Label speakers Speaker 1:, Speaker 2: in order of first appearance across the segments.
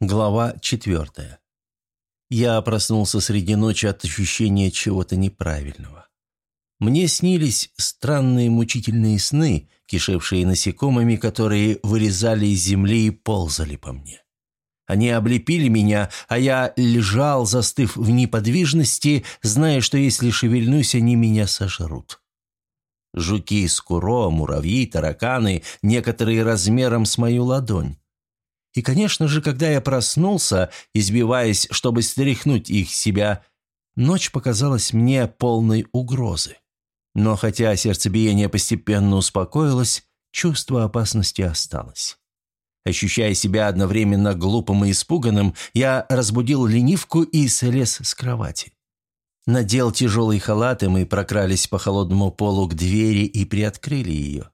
Speaker 1: Глава четвертая. Я проснулся среди ночи от ощущения чего-то неправильного. Мне снились странные мучительные сны, кишевшие насекомыми, которые вырезали из земли и ползали по мне. Они облепили меня, а я лежал, застыв в неподвижности, зная, что если шевельнусь, они меня сожрут. Жуки, скуро, муравьи, тараканы, некоторые размером с мою ладонь. И, конечно же, когда я проснулся, избиваясь, чтобы стряхнуть их себя, ночь показалась мне полной угрозы. Но хотя сердцебиение постепенно успокоилось, чувство опасности осталось. Ощущая себя одновременно глупым и испуганным, я разбудил ленивку и слез с кровати. Надел тяжелый халат, и мы прокрались по холодному полу к двери и приоткрыли ее.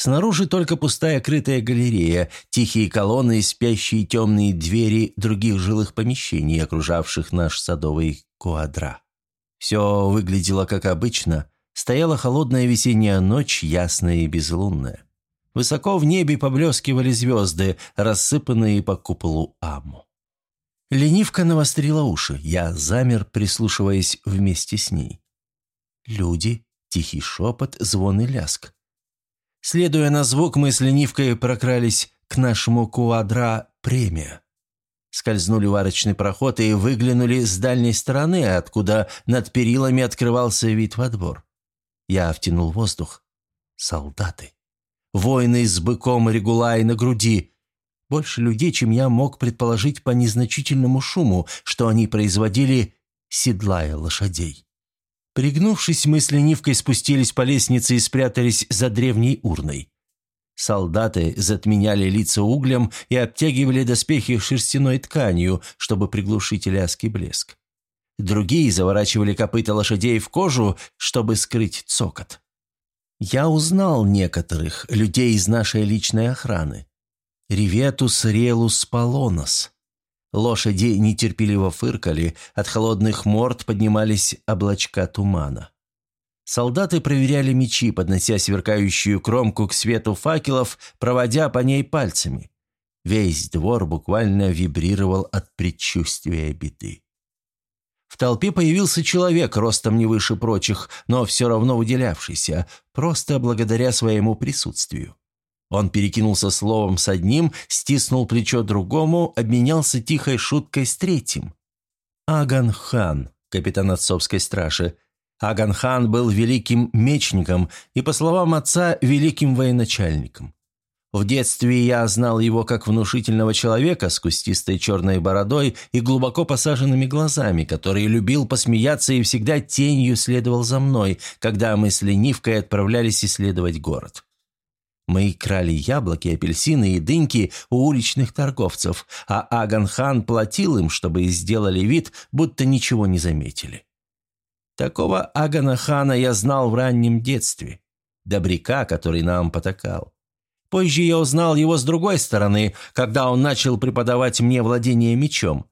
Speaker 1: Снаружи только пустая крытая галерея, тихие колонны и спящие темные двери других жилых помещений, окружавших наш садовый куадра. Все выглядело как обычно. Стояла холодная весенняя ночь, ясная и безлунная. Высоко в небе поблескивали звезды, рассыпанные по куполу Аму. Ленивка навострила уши. Я замер, прислушиваясь вместе с ней. Люди, тихий шепот, звон и ляск. Следуя на звук, мы с ленивкой прокрались к нашему куадра премия. Скользнули в арочный проход и выглянули с дальней стороны, откуда над перилами открывался вид во двор. Я втянул воздух. Солдаты. Воины с быком регулай на груди. Больше людей, чем я мог предположить по незначительному шуму, что они производили, седлая лошадей. Пригнувшись, мы с ленивкой спустились по лестнице и спрятались за древней урной. Солдаты затменяли лица углем и обтягивали доспехи шерстяной тканью, чтобы приглушить ляский блеск. Другие заворачивали копыта лошадей в кожу, чтобы скрыть цокот. Я узнал некоторых людей из нашей личной охраны. Реветус Релус Полонос, Лошади нетерпеливо фыркали, от холодных морд поднимались облачка тумана. Солдаты проверяли мечи, поднося сверкающую кромку к свету факелов, проводя по ней пальцами. Весь двор буквально вибрировал от предчувствия беды. В толпе появился человек, ростом не выше прочих, но все равно выделявшийся, просто благодаря своему присутствию. Он перекинулся словом с одним, стиснул плечо другому, обменялся тихой шуткой с третьим. Аган хан, капитан отцовской стражи. Аган хан был великим мечником и, по словам отца, великим военачальником. В детстве я знал его как внушительного человека с кустистой черной бородой и глубоко посаженными глазами, который любил посмеяться и всегда тенью следовал за мной, когда мы с ленивкой отправлялись исследовать город. Мы крали яблоки, апельсины и дыньки у уличных торговцев, а Аган-хан платил им, чтобы сделали вид, будто ничего не заметили. Такого Агана-хана я знал в раннем детстве. Добряка, который нам потакал. Позже я узнал его с другой стороны, когда он начал преподавать мне владение мечом.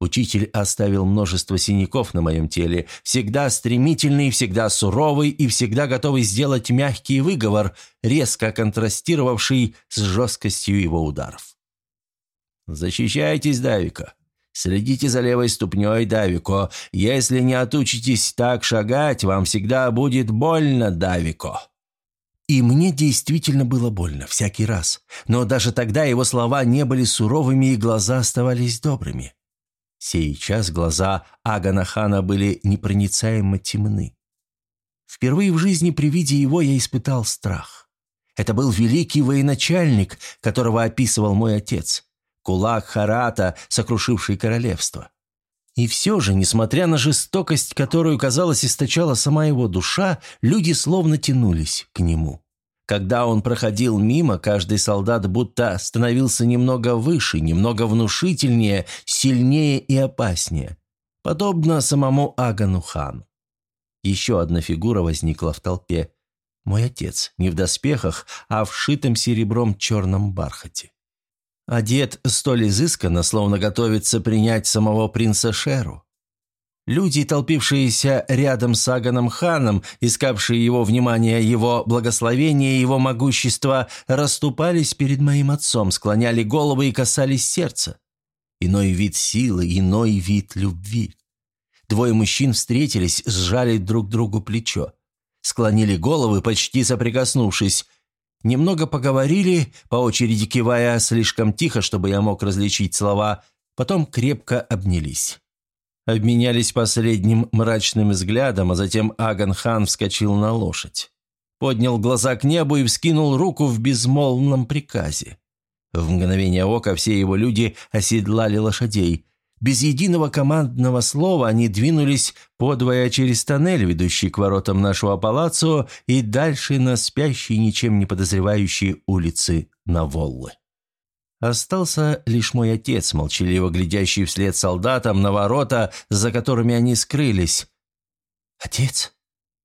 Speaker 1: Учитель оставил множество синяков на моем теле, всегда стремительный, всегда суровый и всегда готовый сделать мягкий выговор, резко контрастировавший с жесткостью его ударов. «Защищайтесь, Давика. Следите за левой ступней, Давико. Если не отучитесь так шагать, вам всегда будет больно, Давико». И мне действительно было больно, всякий раз. Но даже тогда его слова не были суровыми, и глаза оставались добрыми. Сейчас глаза Аганахана были непроницаемо темны. Впервые в жизни при виде его я испытал страх. Это был великий военачальник, которого описывал мой отец. Кулак Харата, сокрушивший королевство. И все же, несмотря на жестокость, которую, казалось, источала сама его душа, люди словно тянулись к нему. Когда он проходил мимо, каждый солдат будто становился немного выше, немного внушительнее, сильнее и опаснее. Подобно самому Агану хану. Еще одна фигура возникла в толпе. Мой отец, не в доспехах, а в шитом серебром черном бархате. Одет столь изысканно, словно готовится принять самого принца Шеру. Люди, толпившиеся рядом с Аганом ханом, искавшие его внимания, его благословения, его могущества, расступались перед моим отцом, склоняли головы и касались сердца. Иной вид силы, иной вид любви. Двое мужчин встретились, сжали друг другу плечо. Склонили головы, почти соприкоснувшись. Немного поговорили, по очереди кивая слишком тихо, чтобы я мог различить слова, потом крепко обнялись. Обменялись последним мрачным взглядом, а затем Аган хан вскочил на лошадь. Поднял глаза к небу и вскинул руку в безмолвном приказе. В мгновение ока все его люди оседлали лошадей. Без единого командного слова они двинулись подвое через тоннель, ведущий к воротам нашего палаццо, и дальше на спящие, ничем не подозревающие улицы Наволлы. Остался лишь мой отец, молчаливо глядящий вслед солдатам на ворота, за которыми они скрылись. «Отец?»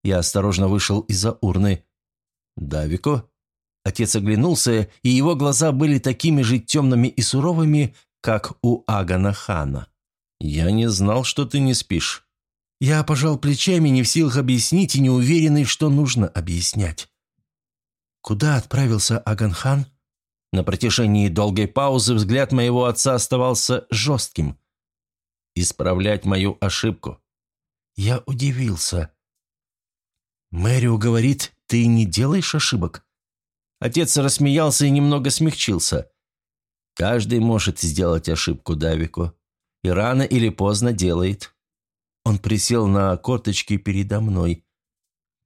Speaker 1: Я осторожно вышел из-за урны. «Давико?» Отец оглянулся, и его глаза были такими же темными и суровыми, как у Агана хана. «Я не знал, что ты не спишь». Я пожал плечами, не в силах объяснить и не уверенный, что нужно объяснять. Куда отправился Аганхан? На протяжении долгой паузы взгляд моего отца оставался жестким. «Исправлять мою ошибку». Я удивился. «Мэрио говорит, ты не делаешь ошибок?» Отец рассмеялся и немного смягчился. «Каждый может сделать ошибку Давику, и рано или поздно делает». Он присел на корточки передо мной.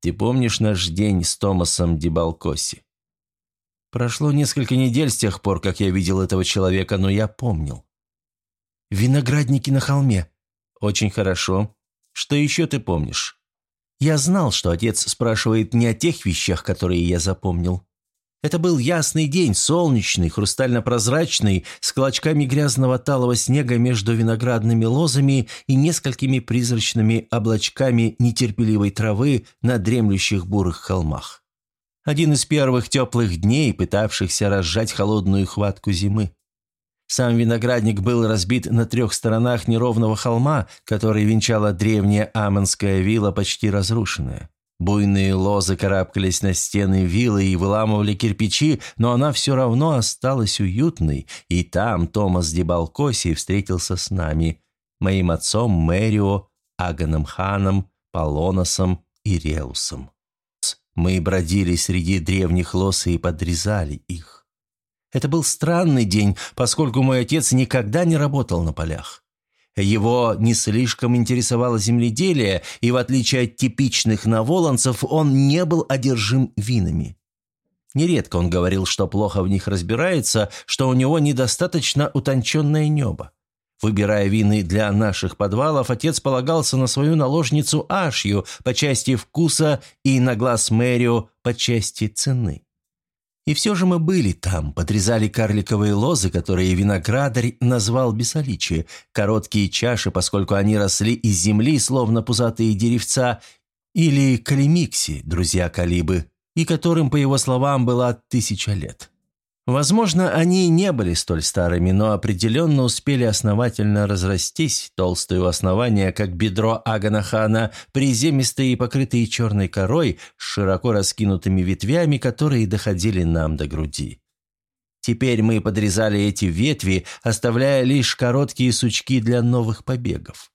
Speaker 1: «Ты помнишь наш день с Томасом Дебалкоси?» Прошло несколько недель с тех пор, как я видел этого человека, но я помнил. «Виноградники на холме». «Очень хорошо. Что еще ты помнишь?» Я знал, что отец спрашивает не о тех вещах, которые я запомнил. Это был ясный день, солнечный, хрустально-прозрачный, с клочками грязного талого снега между виноградными лозами и несколькими призрачными облачками нетерпеливой травы на дремлющих бурых холмах. Один из первых теплых дней, пытавшихся разжать холодную хватку зимы. Сам виноградник был разбит на трех сторонах неровного холма, который венчала древняя Амонская вилла, почти разрушенная. Буйные лозы карабкались на стены виллы и выламывали кирпичи, но она все равно осталась уютной, и там Томас Дебалкоси встретился с нами, моим отцом Мэрио, Аганом Ханом, Полоносом и Реусом. Мы бродили среди древних лос и подрезали их. Это был странный день, поскольку мой отец никогда не работал на полях. Его не слишком интересовало земледелие, и в отличие от типичных наволанцев, он не был одержим винами. Нередко он говорил, что плохо в них разбирается, что у него недостаточно утонченное небо. Выбирая вины для наших подвалов, отец полагался на свою наложницу Ашью по части вкуса и на глаз Мэрио по части цены. И все же мы были там, подрезали карликовые лозы, которые виноградарь назвал бесоличие, короткие чаши, поскольку они росли из земли, словно пузатые деревца, или калимикси, друзья Калибы, и которым, по его словам, была тысяча лет. Возможно, они не были столь старыми, но определенно успели основательно разрастись, толстые у основания, как бедро Аганахана, приземистые и покрытые черной корой, с широко раскинутыми ветвями, которые доходили нам до груди. Теперь мы подрезали эти ветви, оставляя лишь короткие сучки для новых побегов.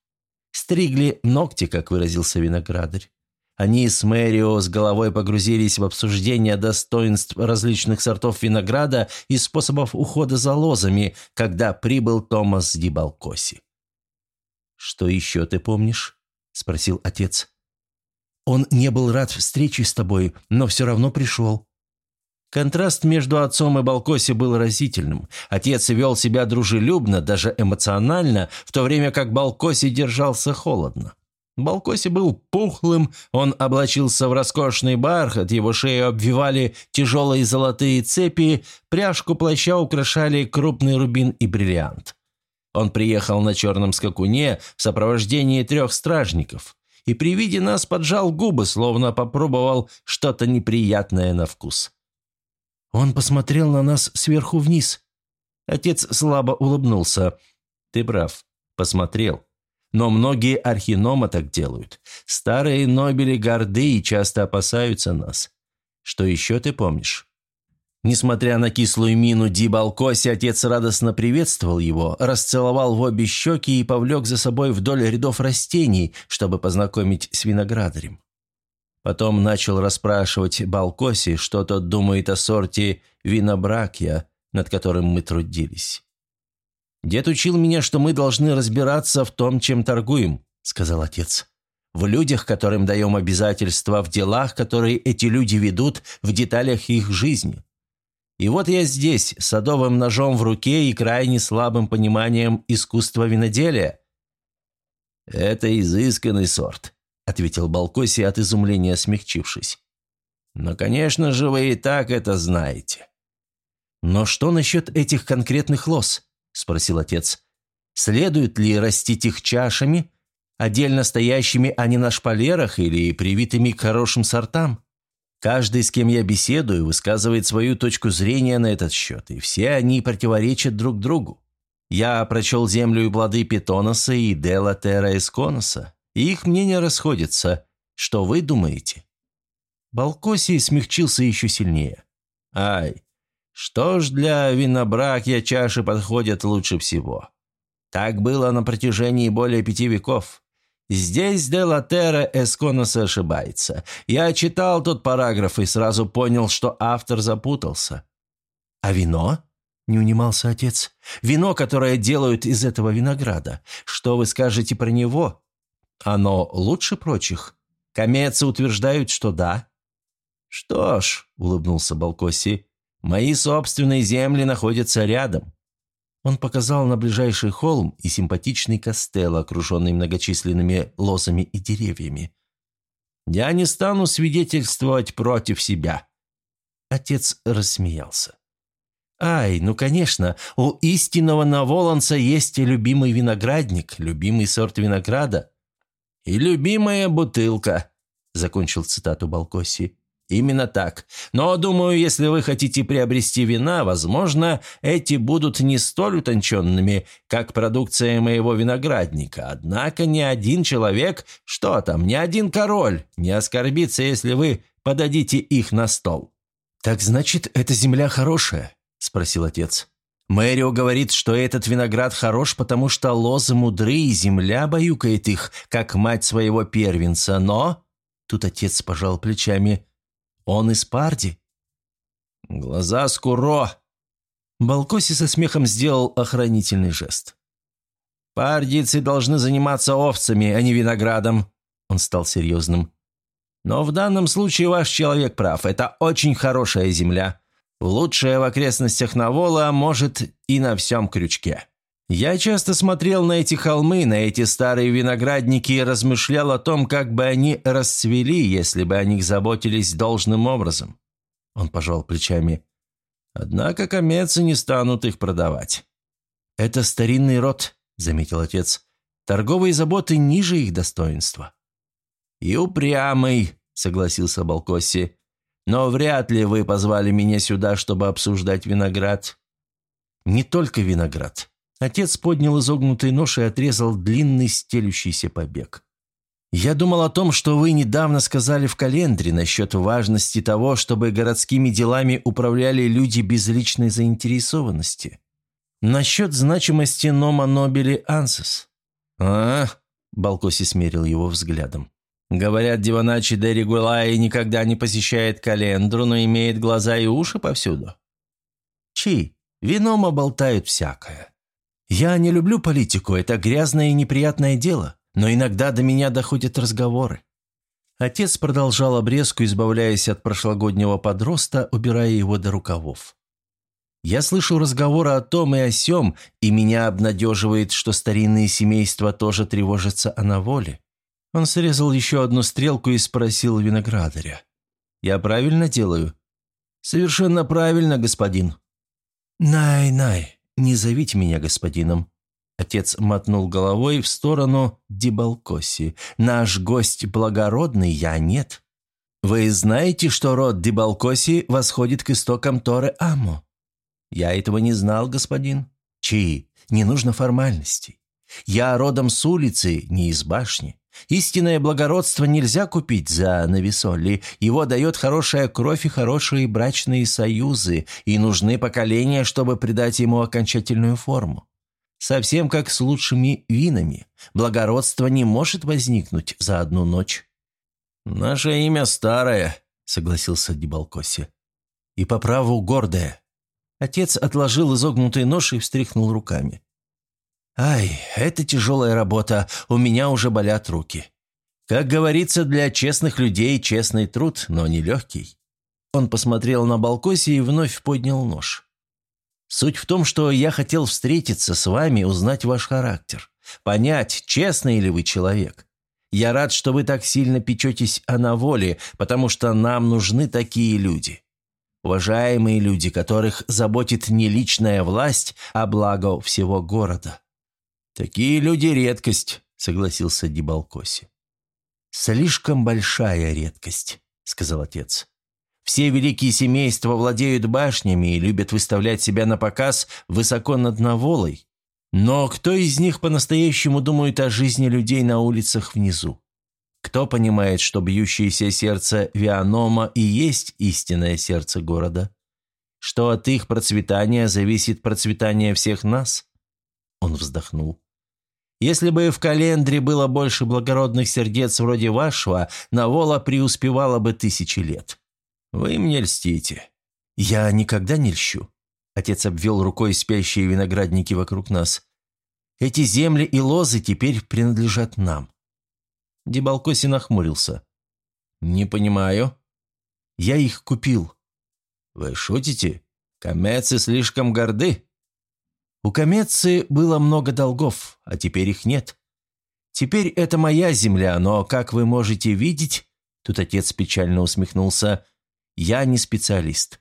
Speaker 1: Стригли ногти, как выразился виноградарь. Они с Мэрио с головой погрузились в обсуждение достоинств различных сортов винограда и способов ухода за лозами, когда прибыл Томас Дибалкоси. «Что еще ты помнишь?» – спросил отец. «Он не был рад встрече с тобой, но все равно пришел». Контраст между отцом и Балкоси был разительным. Отец вел себя дружелюбно, даже эмоционально, в то время как Балкоси держался холодно. Балкоси был пухлым, он облачился в роскошный бархат, его шею обвивали тяжелые золотые цепи, пряжку плаща украшали крупный рубин и бриллиант. Он приехал на черном скакуне в сопровождении трех стражников и при виде нас поджал губы, словно попробовал что-то неприятное на вкус. Он посмотрел на нас сверху вниз. Отец слабо улыбнулся. «Ты прав. Посмотрел. Но многие архиномы так делают. Старые нобели горды и часто опасаются нас. Что еще ты помнишь?» Несмотря на кислую мину Ди Балкоси, отец радостно приветствовал его, расцеловал в обе щеки и повлек за собой вдоль рядов растений, чтобы познакомить с виноградарем. Потом начал расспрашивать Балкоси, что тот думает о сорте винобракья, над которым мы трудились. «Дед учил меня, что мы должны разбираться в том, чем торгуем», — сказал отец. «В людях, которым даем обязательства, в делах, которые эти люди ведут, в деталях их жизни. И вот я здесь, садовым ножом в руке и крайне слабым пониманием искусства виноделия». «Это изысканный сорт», — ответил Балкоси от изумления смягчившись. «Но, конечно же, вы и так это знаете». «Но что насчет этих конкретных лос?» – спросил отец. «Следует ли растить их чашами, отдельно стоящими, а не на шпалерах или привитыми к хорошим сортам?» Каждый, с кем я беседую, высказывает свою точку зрения на этот счет, и все они противоречат друг другу. Я прочел «Землю и плоды Питоноса» и «Дела Терра Эсконоса», и их мнения расходятся. Что вы думаете?» Балкосий смягчился еще сильнее. «Ай, что ж для винобракья чаши подходят лучше всего? Так было на протяжении более пяти веков. Здесь де Латера Эсконоса ошибается. Я читал тот параграф и сразу понял, что автор запутался. «А вино?» – не унимался отец. «Вино, которое делают из этого винограда. Что вы скажете про него? Оно лучше прочих? Комецы утверждают, что да». «Что ж», – улыбнулся Балкоси, – «мои собственные земли находятся рядом. Он показал на ближайший холм и симпатичный костел, окруженный многочисленными лозами и деревьями. «Я не стану свидетельствовать против себя». Отец рассмеялся. «Ай, ну конечно, у истинного наволанца есть и любимый виноградник, любимый сорт винограда. И любимая бутылка», — закончил цитату Балкоси. «Именно так. Но, думаю, если вы хотите приобрести вина, возможно, эти будут не столь утонченными, как продукция моего виноградника. Однако ни один человек, что там, ни один король не оскорбится, если вы подадите их на стол». «Так значит, эта земля хорошая?» – спросил отец. «Мэрио говорит, что этот виноград хорош, потому что лозы мудры, и земля баюкает их, как мать своего первенца, но...» Тут отец пожал плечами – он из Парди?» «Глаза скуро!» Балкоси со смехом сделал охранительный жест. «Пардийцы должны заниматься овцами, а не виноградом», — он стал серьезным. «Но в данном случае ваш человек прав. Это очень хорошая земля. Лучшая в окрестностях Навола, а может, и на всем крючке». Я часто смотрел на эти холмы, на эти старые виноградники и размышлял о том, как бы они расцвели, если бы о них заботились должным образом. Он пожал плечами. Однако комецы не станут их продавать. «Это старинный род», — заметил отец. «Торговые заботы ниже их достоинства». «И упрямый», — согласился Балкоси. «Но вряд ли вы позвали меня сюда, чтобы обсуждать виноград». «Не только виноград», Отец поднял изогнутый нож и отрезал длинный стелющийся побег. «Я думал о том, что вы недавно сказали в календаре насчет важности того, чтобы городскими делами управляли люди без личной заинтересованности. Насчет значимости нома нобели ансес». «А?» – Балкоси смерил его взглядом. «Говорят, Диваначи де Регулай никогда не посещает календру, но имеет глаза и уши повсюду». «Чи, винома болтают всякое». Я не люблю политику, это грязное и неприятное дело, но иногда до меня доходят разговоры. Отец продолжал обрезку, избавляясь от прошлогоднего подроста, убирая его до рукавов. Я слышу разговоры о том и о сём, и меня обнадеживает, что старинные семейства тоже тревожатся о наволе. Он срезал еще одну стрелку и спросил виноградаря. «Я правильно делаю?» «Совершенно правильно, господин». «Най-най, «Не зовите меня господином». Отец мотнул головой в сторону Дибалкоси. «Наш гость благородный, я нет». «Вы знаете, что род Дибалкоси восходит к истокам Торы Амо?» «Я этого не знал, господин». «Чи, не нужно формальностей. Я родом с улицы, не из башни. Истинное благородство нельзя купить за навесолли. Его дает хорошая кровь и хорошие брачные союзы, и нужны поколения, чтобы придать ему окончательную форму. Совсем как с лучшими винами. Благородство не может возникнуть за одну ночь. «Наше имя старое», — согласился Дебалкоси. «И по праву гордое». Отец отложил изогнутый нож и встряхнул руками. «Ай, это тяжелая работа, у меня уже болят руки. Как говорится, для честных людей честный труд, но не легкий». Он посмотрел на Балкоси и вновь поднял нож. «Суть в том, что я хотел встретиться с вами, узнать ваш характер, понять, честный ли вы человек. Я рад, что вы так сильно печетесь о наволе, потому что нам нужны такие люди. Уважаемые люди, которых заботит не личная власть, а благо всего города. «Такие люди – редкость», – согласился Дебалкоси. «Слишком большая редкость», – сказал отец. «Все великие семейства владеют башнями и любят выставлять себя на показ высоко над Наволой. Но кто из них по-настоящему думает о жизни людей на улицах внизу? Кто понимает, что бьющееся сердце Вианома и есть истинное сердце города? Что от их процветания зависит процветание всех нас?» Он вздохнул. Если бы в календре было больше благородных сердец вроде вашего, Навола преуспевала бы тысячи лет. Вы мне льстите. Я никогда не льщу. Отец обвел рукой спящие виноградники вокруг нас. Эти земли и лозы теперь принадлежат нам. Дебалкоси нахмурился. «Не понимаю». «Я их купил». «Вы шутите? Камецы слишком горды?» У Камецы было много долгов, а теперь их нет. Теперь это моя земля, но, как вы можете видеть, тут отец печально усмехнулся, я не специалист.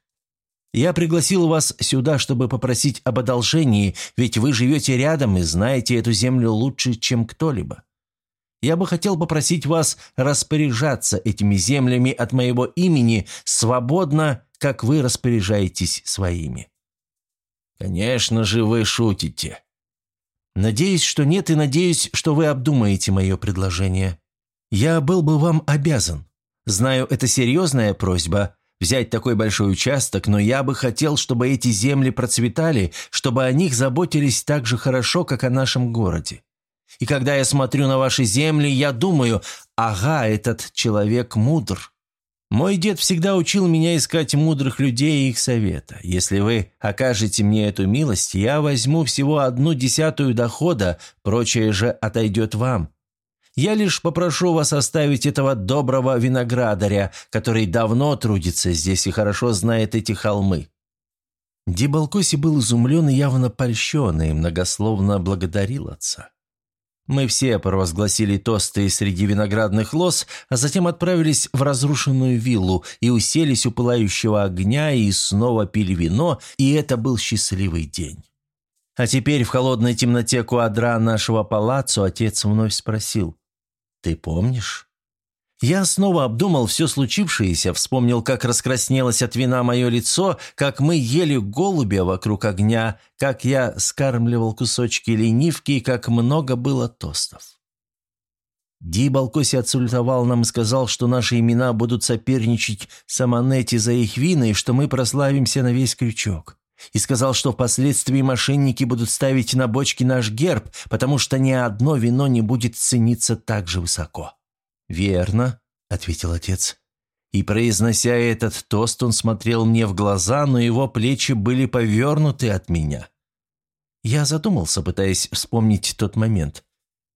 Speaker 1: Я пригласил вас сюда, чтобы попросить об одолжении, ведь вы живете рядом и знаете эту землю лучше, чем кто-либо. Я бы хотел попросить вас распоряжаться этими землями от моего имени свободно, как вы распоряжаетесь своими. «Конечно же вы шутите». «Надеюсь, что нет, и надеюсь, что вы обдумаете мое предложение. Я был бы вам обязан. Знаю, это серьезная просьба – взять такой большой участок, но я бы хотел, чтобы эти земли процветали, чтобы о них заботились так же хорошо, как о нашем городе. И когда я смотрю на ваши земли, я думаю, ага, этот человек мудр. Мой дед всегда учил меня искать мудрых людей и их совета. Если вы окажете мне эту милость, я возьму всего одну десятую дохода, прочее же отойдет вам. Я лишь попрошу вас оставить этого доброго виноградаря, который давно трудится здесь и хорошо знает эти холмы». Дебалкоси был изумлен и явно польщен, и многословно благодарил отца. Мы все провозгласили тосты среди виноградных лоз, а затем отправились в разрушенную виллу и уселись у пылающего огня и снова пили вино, и это был счастливый день. А теперь в холодной темноте куадра нашего палаццо отец вновь спросил, «Ты помнишь?» Я снова обдумал все случившееся, вспомнил, как раскраснелось от вина мое лицо, как мы ели голубя вокруг огня, как я скармливал кусочки ленивки, как много было тостов. Ди Балкоси отсультовал нам и сказал, что наши имена будут соперничать с Аманетти за их вина и что мы прославимся на весь крючок. И сказал, что впоследствии мошенники будут ставить на бочки наш герб, потому что ни одно вино не будет цениться так же высоко. «Верно», — ответил отец. И, произнося этот тост, он смотрел мне в глаза, но его плечи были повернуты от меня. Я задумался, пытаясь вспомнить тот момент.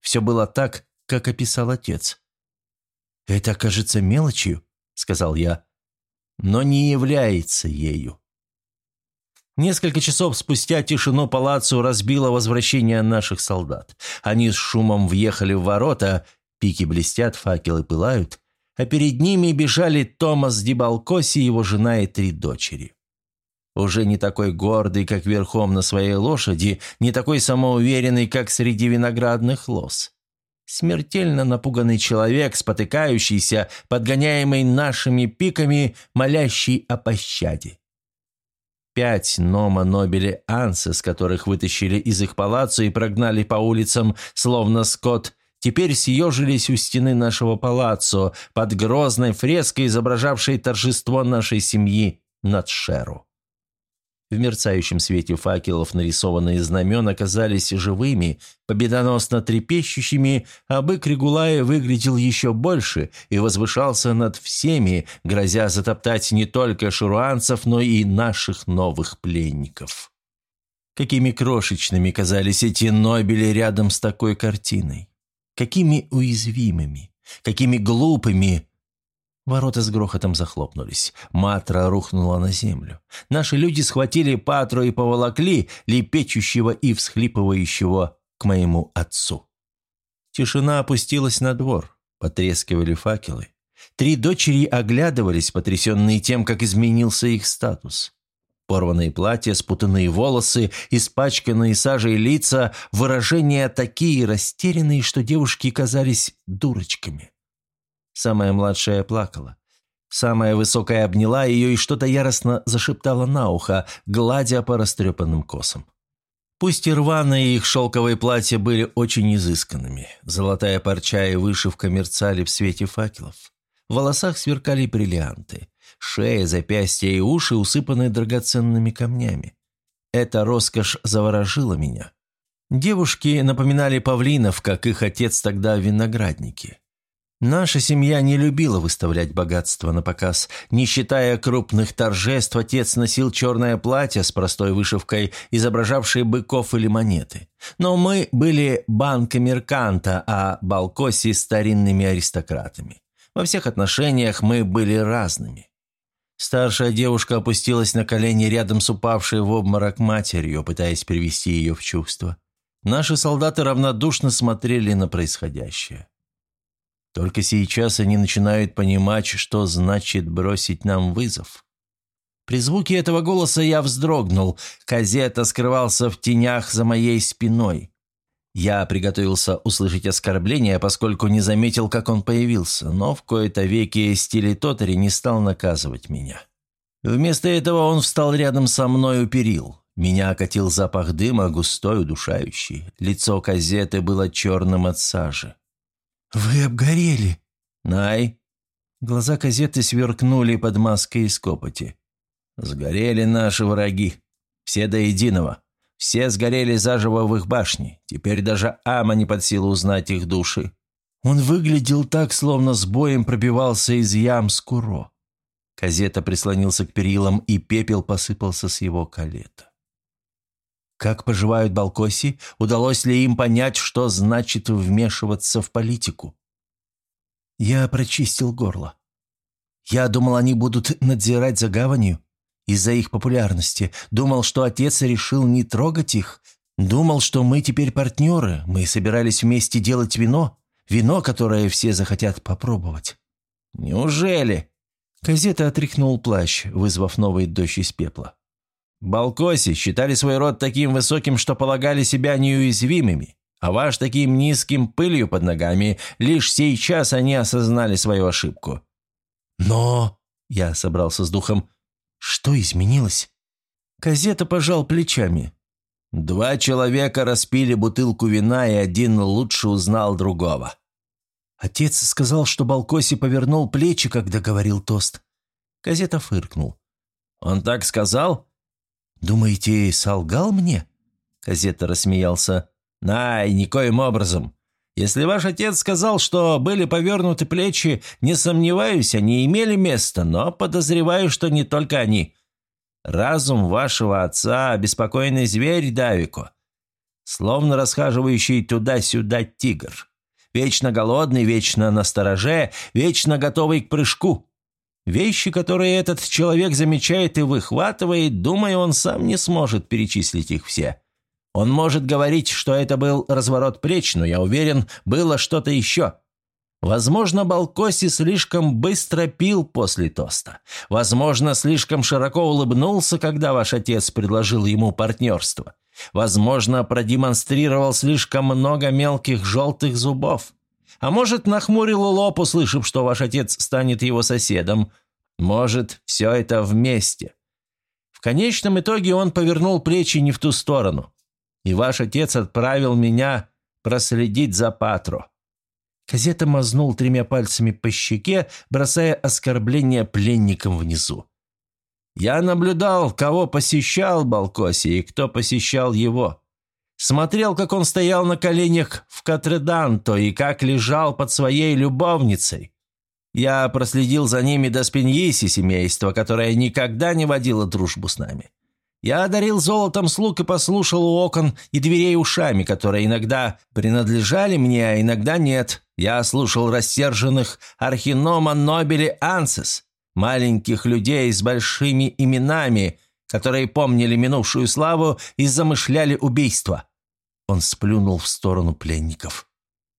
Speaker 1: Все было так, как описал отец. «Это кажется мелочью», — сказал я, — «но не является ею». Несколько часов спустя тишину палацу разбило возвращение наших солдат. Они с шумом въехали в ворота, Пики блестят, факелы пылают, а перед ними бежали Томас Дибалкоси, его жена и три дочери. Уже не такой гордый, как верхом на своей лошади, не такой самоуверенный, как среди виноградных лоз. Смертельно напуганный человек, спотыкающийся, подгоняемый нашими пиками, молящий о пощаде. пять Нома Нобели Ансес, которых вытащили из их палаццо и прогнали по улицам, словно скот, теперь съежились у стены нашего палаццо под грозной фреской, изображавшей торжество нашей семьи над Шеру. В мерцающем свете факелов нарисованные знамена казались живыми, победоносно трепещущими, а бык Регулая выглядел еще больше и возвышался над всеми, грозя затоптать не только шуруанцев, но и наших новых пленников. Какими крошечными казались эти Нобели рядом с такой картиной. Какими уязвимыми, какими глупыми, Ворота с грохотом захлопнулись. Матра рухнула на землю. Наши люди схватили Патру и поволокли, лепечущего и всхлипывающего, к моему отцу. Тишина опустилась на двор. Потрескивали факелы. Три дочери оглядывались, потрясенные тем, как изменился их статус. Порванные платья, спутанные волосы, испачканные сажей лица, выражения такие растерянные, что девушки казались дурочками. Самая младшая плакала. Самая высокая обняла ее и что-то яростно зашептала на ухо, гладя по растрепанным косам. Пусть и рваные их шелковые платья были очень изысканными. Золотая парча и вышивка мерцали в свете факелов. В волосах сверкали бриллианты. Шея, запястья и уши усыпаны драгоценными камнями. Эта роскошь заворожила меня. Девушки напоминали павлинов, как их отец тогда в винограднике. Наша семья не любила выставлять богатство на показ. Не считая крупных торжеств, отец носил черное платье с простой вышивкой, изображавшей быков или монеты. Но мы были банка мерканта, а Балкоси – старинными аристократами. Во всех отношениях мы были разными. Старшая девушка опустилась на колени рядом с упавшей в обморок матерью, пытаясь привести ее в чувство. Наши солдаты равнодушно смотрели на происходящее. Только сейчас они начинают понимать, что значит бросить нам вызов. При звуке этого голоса я вздрогнул. Казета скрывался в тенях за моей спиной. Я приготовился услышать оскорбление, поскольку не заметил, как он появился, но в кои-то веки стиле Тотари не стал наказывать меня. Вместо этого он встал рядом со мной у перил. Меня окатил запах дыма, густой, удушающий. Лицо Казеты было черным от сажи.
Speaker 2: «Вы обгорели!»
Speaker 1: «Най!» Глаза газеты сверкнули под маской из копоти. «Сгорели наши враги. Все до единого. Все сгорели заживо в их башне. Теперь даже Ама не под силу узнать их души». Он выглядел так, словно с боем пробивался из ям скуро. Казета прислонился к перилам, и пепел посыпался с его калета. Как поживают Балкоси? Удалось ли им понять, что значит вмешиваться в политику? Я прочистил горло. Я думал, они будут надзирать за гаванью. Из-за их популярности. Думал, что отец решил не трогать их. Думал, что мы теперь партнеры. Мы собирались вместе делать вино. Вино, которое все захотят попробовать. Неужели? Казета отряхнул плащ, вызвав новый дождь из пепла. Балкоси считали свой род таким высоким, что полагали себя неуязвимыми, а ваш таким низким пылью под ногами, лишь сейчас они осознали свою ошибку.
Speaker 2: Но, я собрался с духом, что изменилось?
Speaker 1: Казета пожал плечами. Два человека распили бутылку вина, и один лучше узнал другого.
Speaker 2: Отец сказал, что Балкоси повернул плечи, когда говорил тост.
Speaker 1: Казета фыркнул. «Он так сказал?»
Speaker 2: «Думаете, солгал мне?» Казета рассмеялся.
Speaker 1: «Най, никоим образом. Если ваш отец сказал, что были повернуты плечи, не сомневаюсь, они имели место, но подозреваю, что не только они. Разум вашего отца – беспокойный зверь Давико, словно расхаживающий туда-сюда тигр. Вечно голодный, вечно настороже, вечно готовый к прыжку. Вещи, которые этот человек замечает и выхватывает, думаю, он сам не сможет перечислить их все. Он может говорить, что это был разворот плеч, но я уверен, было что-то еще. Возможно, Балкоси слишком быстро пил после тоста. Возможно, слишком широко улыбнулся, когда ваш отец предложил ему партнерство. Возможно, продемонстрировал слишком много мелких желтых зубов. А может, нахмурил лоб, услышав, что ваш отец станет его соседом. Может, все это вместе. В конечном итоге он повернул плечи не в ту сторону. И ваш отец отправил меня проследить за Патро».
Speaker 2: Казета мазнул тремя пальцами по щеке, бросая оскорбление пленникам внизу.
Speaker 1: «Я наблюдал, кого посещал Балкоси и кто посещал его. Смотрел, как он стоял на коленях в Катреданто и как лежал под своей любовницей. Я проследил за ними до Спиньиси семейства, которое никогда не водило дружбу с нами. Я одарил золотом слуг и послушал у окон и дверей ушами, которые иногда принадлежали мне, а иногда нет. Я слушал рассерженных Архинома Нобели Ансес, маленьких людей с большими именами, которые помнили минувшую славу и замышляли убийство. Он сплюнул в сторону пленников.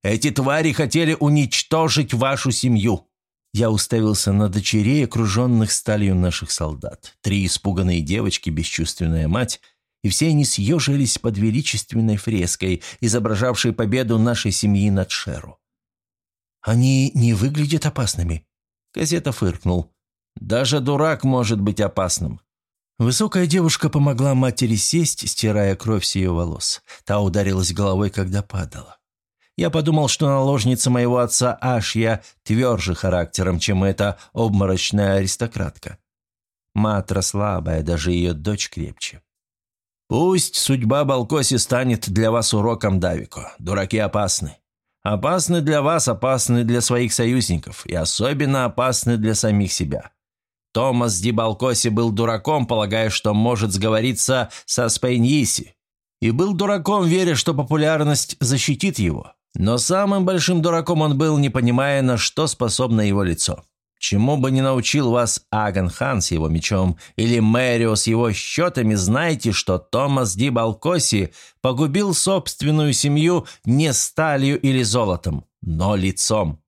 Speaker 1: «Эти твари хотели уничтожить вашу семью. Я уставился на дочерей, окруженных сталью наших солдат. Три испуганные девочки, бесчувственная мать, и все они съежились под величественной фреской, изображавшей победу нашей семьи над Шеру.
Speaker 2: «Они не выглядят опасными?»
Speaker 1: Газета фыркнул. «Даже дурак может быть опасным».
Speaker 2: Высокая девушка помогла матери сесть, стирая кровь с ее волос. Та ударилась головой, когда падала. Я подумал, что наложница моего отца Ашья тверже характером, чем эта обморочная аристократка. Матра слабая, даже ее дочь крепче. Пусть судьба Балкоси станет для вас уроком Давико. Дураки опасны. Опасны для вас, опасны для своих союзников и особенно опасны для самих себя. Томас Ди Балкоси был дураком, полагая, что может сговориться со Спейньиси. И был дураком, веря, что популярность защитит его. Но самым большим дураком он был, не понимая, на что способно его лицо. Чему бы ни научил вас Аган Хан с его мечом или Мэрио с его счетами, знайте, что Томас Ди Балкоси погубил собственную семью не сталью или золотом, но лицом.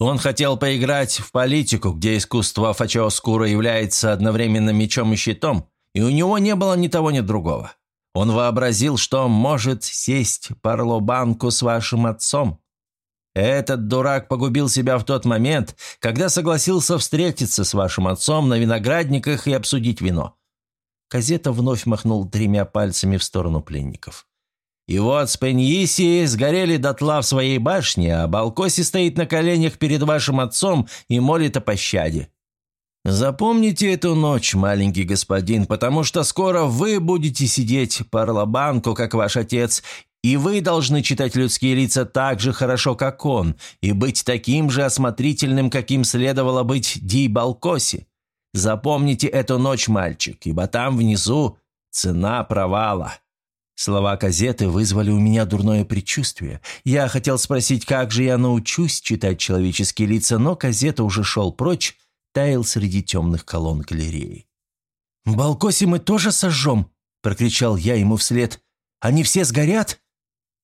Speaker 2: Он хотел поиграть в политику, где искусство Фачоскура является одновременно мечом и щитом, и у него не было ни того, ни другого. Он вообразил, что может сесть парлобанку с вашим отцом. Этот дурак погубил себя в тот момент, когда согласился встретиться с вашим отцом на виноградниках и обсудить вино. Казета вновь махнул тремя пальцами в сторону пленников. И вот Спеньиси сгорели дотла в своей башне, а Балкоси стоит на коленях перед вашим отцом и молит о пощаде. Запомните эту ночь, маленький господин, потому что скоро вы будете сидеть по Орлобанку, как ваш отец, и вы должны читать людские лица так же хорошо, как он, и быть таким же осмотрительным, каким следовало быть Ди Балкоси. Запомните эту ночь, мальчик, ибо там внизу цена провала». Слова газеты вызвали у меня дурное предчувствие. Я хотел спросить, как же я научусь читать человеческие лица, но газета уже шел прочь, таял среди темных колонн галереи. «Балкоси мы тоже сожжем!» – прокричал я ему вслед. «Они все сгорят?»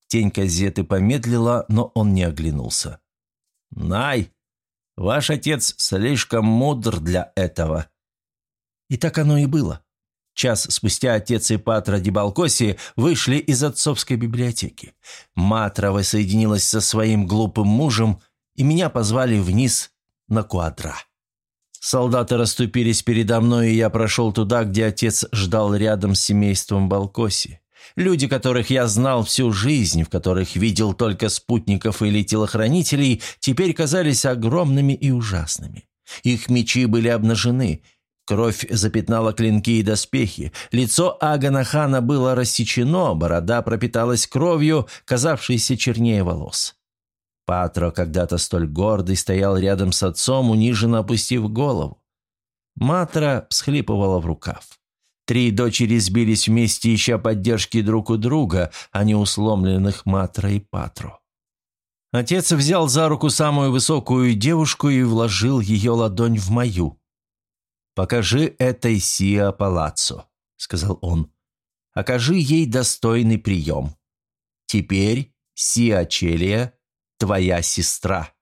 Speaker 2: Тень газеты помедлила, но он не оглянулся. «Най, ваш отец слишком мудр для этого». И так оно и было. Час спустя отец и Патра Дебалкоси вышли из отцовской библиотеки. Матра воссоединилась со своим глупым мужем, и меня позвали вниз на куадра. Солдаты расступились передо мной, и я прошел туда, где отец ждал рядом с семейством Балкоси. Люди, которых я знал всю жизнь, в которых видел только спутников или телохранителей, теперь казались огромными и ужасными. Их мечи были обнажены, кровь запятнала клинки и доспехи, лицо Агана Хана было рассечено, борода пропиталась кровью, казавшейся чернее волос. Патро, когда-то столь гордый, стоял рядом с отцом, униженно опустив голову. Матра всхлипывала в рукав. Три дочери сбились вместе, ища поддержки друг у друга, а не усломленных Матра и Патро. Отец взял за руку самую высокую девушку и вложил ее ладонь в мою. «Покажи этой Сиа Палаццо», — сказал он. «Окажи ей достойный прием. Теперь Сиа Челия твоя сестра».